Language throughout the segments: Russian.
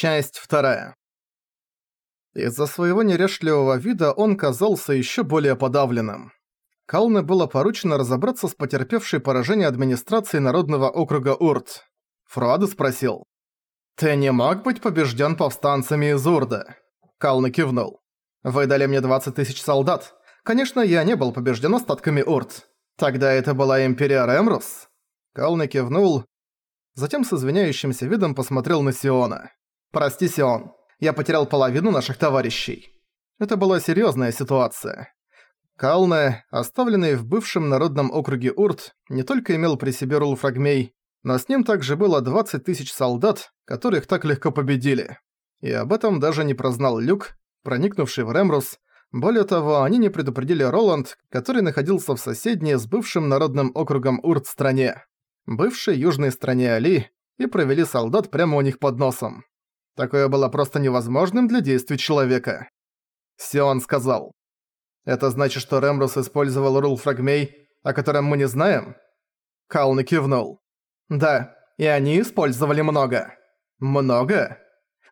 Часть вторая. Из-за своего нерешливого вида он казался еще более подавленным. Калне было поручено разобраться с потерпевшей поражение администрации Народного округа Урт. Фруаде спросил. «Ты не мог быть побежден повстанцами из Урда?» Калне кивнул. «Вы дали мне 20 тысяч солдат. Конечно, я не был побежден остатками Урт. Тогда это была Империя Ремрус?» Калне кивнул, затем с извиняющимся видом посмотрел на Сиона. «Прости, Сион, я потерял половину наших товарищей». Это была серьёзная ситуация. Калне, оставленный в бывшем народном округе Урт, не только имел при себе Рулфрагмей, но с ним также было 20 тысяч солдат, которых так легко победили. И об этом даже не прознал Люк, проникнувший в Ремрус. Более того, они не предупредили Роланд, который находился в соседней с бывшим народным округом Урт стране, бывшей южной стране Али, и провели солдат прямо у них под носом. Такое было просто невозможным для действий человека. Сион сказал. «Это значит, что Ремрус использовал рул фрагмей, о котором мы не знаем?» Калны кивнул. «Да, и они использовали много». «Много?»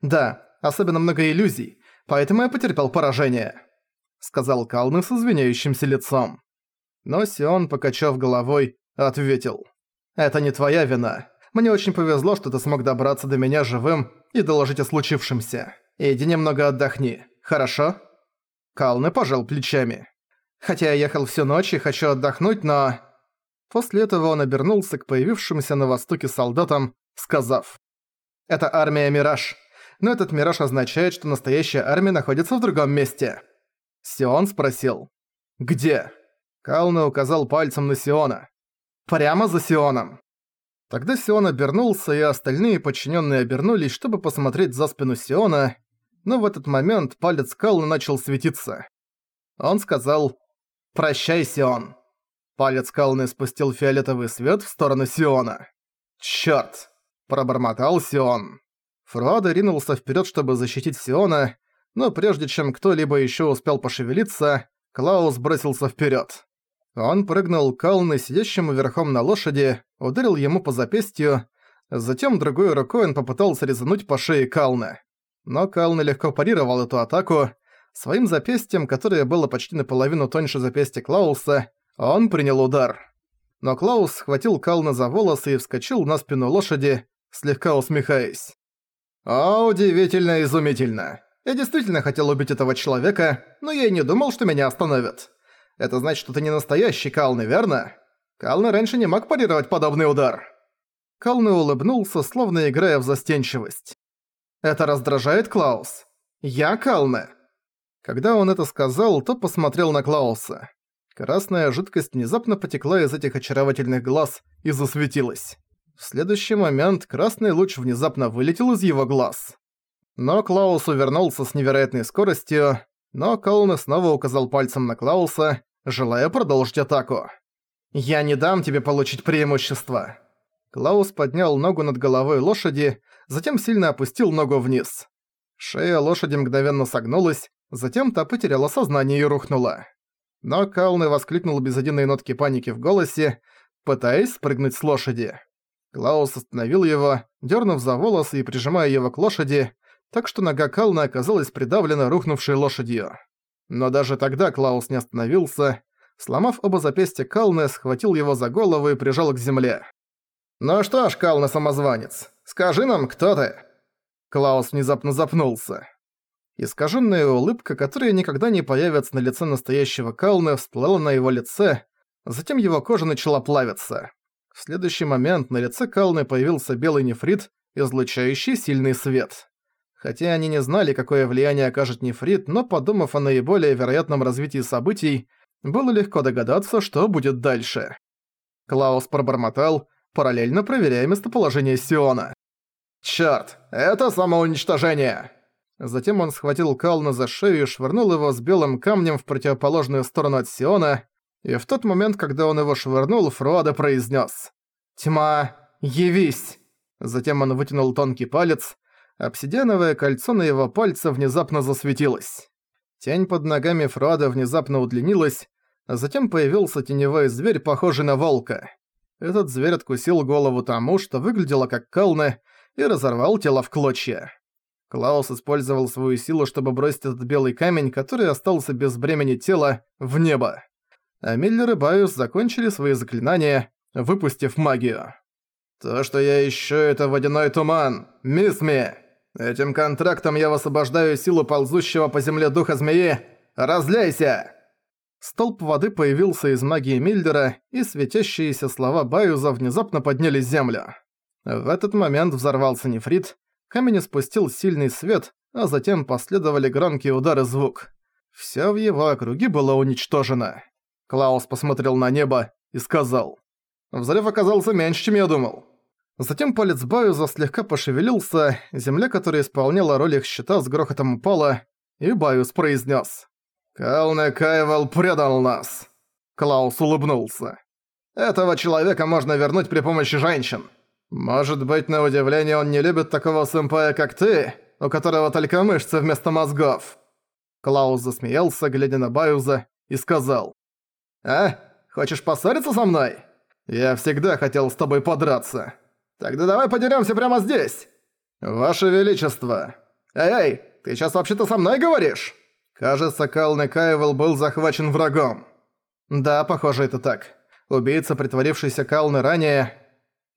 «Да, особенно много иллюзий, поэтому я потерпел поражение», сказал Калны с извиняющимся лицом. Но Сион, покачав головой, ответил. «Это не твоя вина. Мне очень повезло, что ты смог добраться до меня живым и доложить о случившемся. Иди немного отдохни, хорошо?» Калны пожал плечами. «Хотя я ехал всю ночь и хочу отдохнуть, но...» После этого он обернулся к появившимся на востоке солдатам, сказав. «Это армия Мираж. Но этот Мираж означает, что настоящая армия находится в другом месте». Сион спросил. «Где?» Калны указал пальцем на Сиона. «Прямо за Сионом». Тогда Сион обернулся, и остальные подчиненные обернулись, чтобы посмотреть за спину Сиона, но в этот момент палец Кална начал светиться. Он сказал «Прощай, Сион». Палец Калны спустил фиолетовый свет в сторону Сиона. «Чёрт!» – пробормотал Сион. Фруада ринулся вперед, чтобы защитить Сиона, но прежде чем кто-либо еще успел пошевелиться, Клаус бросился вперед. Он прыгнул к Калны, сидящему верхом на лошади, ударил ему по запястью, затем другой рукой он попытался резануть по шее Калны. Но Калны легко парировал эту атаку. Своим запястьем, которое было почти наполовину тоньше запястья Клауса, он принял удар. Но Клаус схватил Кална за волосы и вскочил на спину лошади, слегка усмехаясь. «О, удивительно изумительно. Я действительно хотел убить этого человека, но я и не думал, что меня остановят. Это значит, что ты не настоящий Калны, верно? Калны раньше не мог парировать подобный удар». Калны улыбнулся, словно играя в застенчивость. «Это раздражает, Клаус? Я Калны?» Когда он это сказал, то посмотрел на Клауса. Красная жидкость внезапно потекла из этих очаровательных глаз и засветилась. В следующий момент красный луч внезапно вылетел из его глаз. Но Клаус увернулся с невероятной скоростью, но Калны снова указал пальцем на Клауса, желая продолжить атаку. «Я не дам тебе получить преимущество!» Клаус поднял ногу над головой лошади, затем сильно опустил ногу вниз. Шея лошади мгновенно согнулась, затем та потеряла сознание и рухнула. Но Калны воскликнул без единой нотки паники в голосе, пытаясь спрыгнуть с лошади. Клаус остановил его, дернув за волосы и прижимая его к лошади, так что нога Кална оказалась придавлена рухнувшей лошадью. Но даже тогда Клаус не остановился. Сломав оба запястья Калны, схватил его за голову и прижал к земле. «Ну что ж, Кална самозванец, скажи нам, кто ты?» Клаус внезапно запнулся. Искаженная улыбка, которая никогда не появится на лице настоящего Калны, всплыла на его лице, затем его кожа начала плавиться. В следующий момент на лице Калны появился белый нефрит, излучающий сильный свет. Хотя они не знали, какое влияние окажет нефрит, но подумав о наиболее вероятном развитии событий, было легко догадаться, что будет дальше. Клаус пробормотал, параллельно проверяя местоположение Сиона. «Чёрт, это самоуничтожение!» Затем он схватил Кална за шею и швырнул его с белым камнем в противоположную сторону от Сиона, и в тот момент, когда он его швырнул, Фруада произнес: «Тьма, явись!» Затем он вытянул тонкий палец, обсидиановое кольцо на его пальце внезапно засветилось. Тень под ногами Фруада внезапно удлинилась, а затем появился теневой зверь, похожий на волка. Этот зверь откусил голову тому, что выглядело как Калны, и разорвал тело в клочья. Клаус использовал свою силу, чтобы бросить этот белый камень, который остался без бремени тела, в небо. А Миллер и Байус закончили свои заклинания, выпустив магию. «То, что я ищу, это водяной туман, мисс Ми. Этим контрактом я высвобождаю силу ползущего по земле духа змеи. Разляйся!» Столб воды появился из магии Мильдера, и светящиеся слова Баюза внезапно подняли землю. В этот момент взорвался нефрит, камень испустил сильный свет, а затем последовали громкие удары звук. Всё в его округе было уничтожено. Клаус посмотрел на небо и сказал. «Взрыв оказался меньше, чем я думал». Затем палец Баюза слегка пошевелился, земля, которая исполняла роль их щита, с грохотом упала, и Баюз произнес: «Калне Кайвел предал нас!» Клаус улыбнулся. «Этого человека можно вернуть при помощи женщин. Может быть, на удивление, он не любит такого сэмпая, как ты, у которого только мышцы вместо мозгов». Клаус засмеялся, глядя на Баюза, и сказал. «А? Хочешь поссориться со мной? Я всегда хотел с тобой подраться. Тогда давай подерёмся прямо здесь. Ваше Величество. Эй, ты сейчас вообще-то со мной говоришь?» Кажется, Калны Кайвел был захвачен врагом. Да, похоже, это так. Убийца, притворившийся Калны ранее...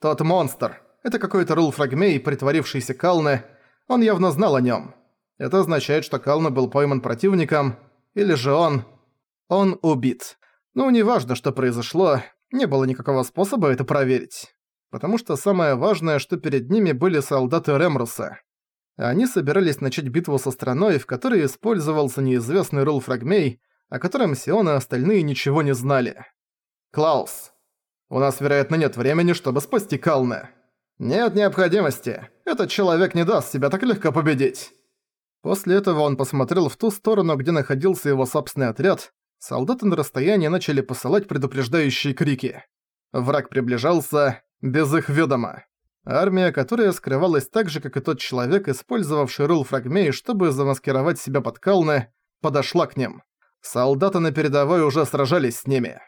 Тот монстр. Это какой-то Рул Фрагмей, притворившийся Калны. Он явно знал о нем. Это означает, что Калны был пойман противником, или же он... Он убит. Ну, неважно, что произошло, не было никакого способа это проверить. Потому что самое важное, что перед ними были солдаты Ремруса. Они собирались начать битву со страной, в которой использовался неизвестный Рул Фрагмей, о котором Сион и остальные ничего не знали. «Клаус, у нас, вероятно, нет времени, чтобы спасти Калне. Нет необходимости. Этот человек не даст себя так легко победить». После этого он посмотрел в ту сторону, где находился его собственный отряд. Солдаты на расстоянии начали посылать предупреждающие крики. Враг приближался без их ведома. Армия, которая скрывалась так же, как и тот человек, использовавший рул Фрагмей, чтобы замаскировать себя под Калны, подошла к ним. Солдаты на передовой уже сражались с ними.